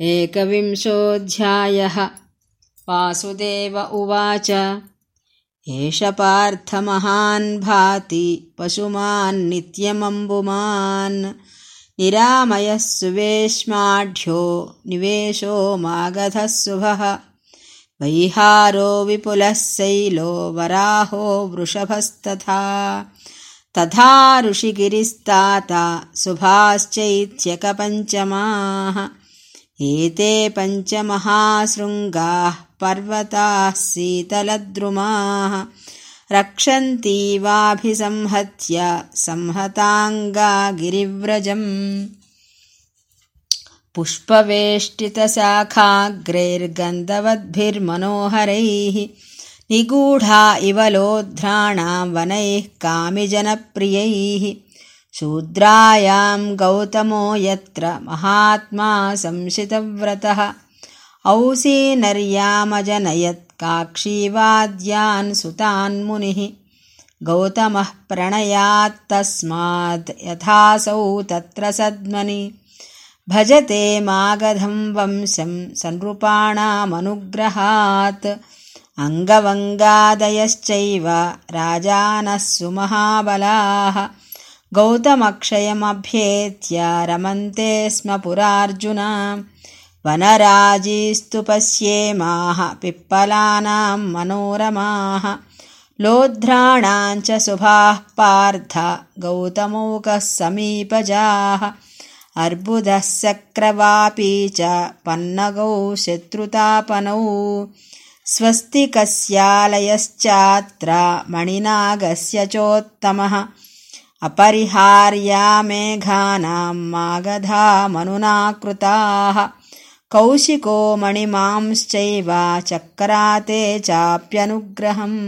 एकविंशोऽध्यायः। वासुदेव उवाच एष पार्थमहान् भाति पशुमान्नित्यमम्बुमान् निरामयः सुवेश्माढ्यो निवेशो मागधः शुभः। वैहारो विपुलः शैलो वराहो वृषभस्तथा। तथा ऋषिगिरिस्ताता शुभाश्चैत्यकपञ्चमाः एते पञ्चमहाशृङ्गाः पर्वताः शीतलद्रुमाः रक्षन्ती वाभिसंहत्य संहताङ्गा गिरिव्रजम्। पुष्पवेष्टितशाखाग्रैर्गन्धवद्भिर्मनोहरैः निगूढा इव लोध्राणां वनैः कामिजनप्रियैः शूद्रायां गौतमो यत्र महात्मा संशितव्रतः। काक्षीवाद्यान् सुतान्मुनिः गौतमः प्रणयात्तस्माद् यथासौ तत्र सद्मनि। भजते मागधं वंशं सनृपाणामनुग्रहात् अङ्गवङ्गादयश्चैव राजानः सुमहाबलाः गौतमक्षयमभ्येत्य रमन्ते स्म पुरार्जुना। वनराजीस्तु पश्येमाः पिप्पलानां मनोरमाः। लोध्राणाञ्च शुभाः पार्थ गौतमौकः समीपजाः। अर्बुदः सक्रवापी च पन्नगौ शत्रुतापनौ। स्वस्तिकस्यालयश्चात्र मणिनागस्य चोत्तमः अपरिहार्या मेघानां मागधा कृताः कौशिको मणिमांश्चैव चक्राते चाप्यनुग्रहम्